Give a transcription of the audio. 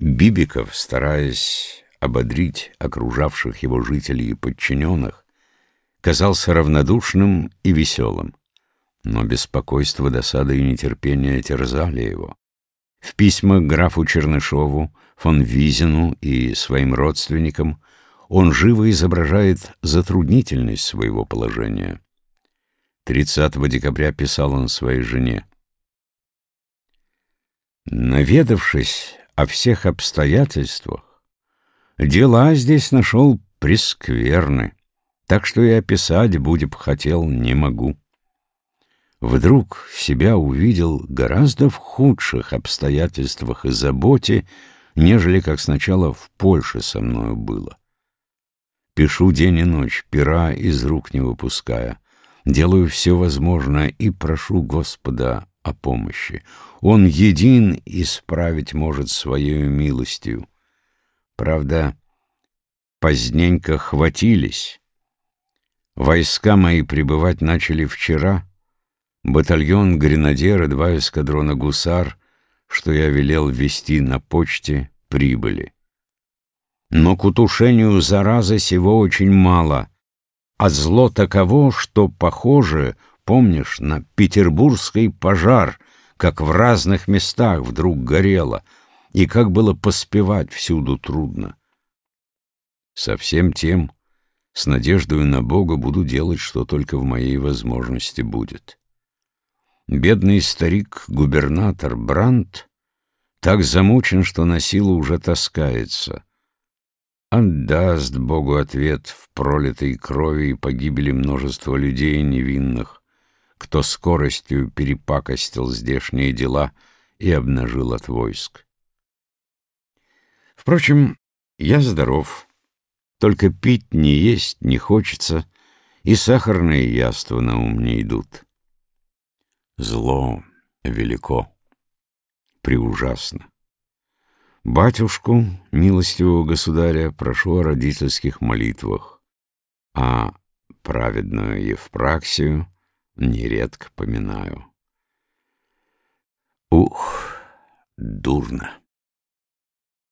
Бибиков, стараясь ободрить окружавших его жителей и подчиненных, казался равнодушным и веселым. Но беспокойство, досада и нетерпение терзали его. В письмах графу Чернышову, фон Визину и своим родственникам он живо изображает затруднительность своего положения. 30 декабря писал он своей жене. Наведавшись о всех обстоятельствах, дела здесь нашел прескверны, так что и описать, будь б хотел, не могу. Вдруг себя увидел гораздо в худших обстоятельствах и заботе, нежели как сначала в Польше со мною было. Пишу день и ночь, пера из рук не выпуская, делаю все возможное и прошу Господа о помощи. Он един исправить может своей милостью. Правда, поздненько хватились. Войска мои прибывать начали вчера. Батальон гренадер и два эскадрона гусар, что я велел вести на почте, прибыли. Но к утушению заразы сего очень мало, а зло таково, что похоже — Помнишь, на петербургский пожар, как в разных местах вдруг горело, и как было поспевать всюду трудно. Со всем тем, с надеждой на Бога, буду делать, что только в моей возможности будет. Бедный старик-губернатор Брандт так замучен, что на силу уже таскается. Отдаст Богу ответ в пролитой крови и погибели множества людей невинных кто скоростью перепакостил здешние дела и обнажил от войск. Впрочем, я здоров, только пить не есть не хочется, и сахарные яства на ум не идут. Зло велико, преужасно. Батюшку, милостивого государя, прошу о родительских молитвах, а праведную Евпраксию — нередко поминаю. Ух, дурно.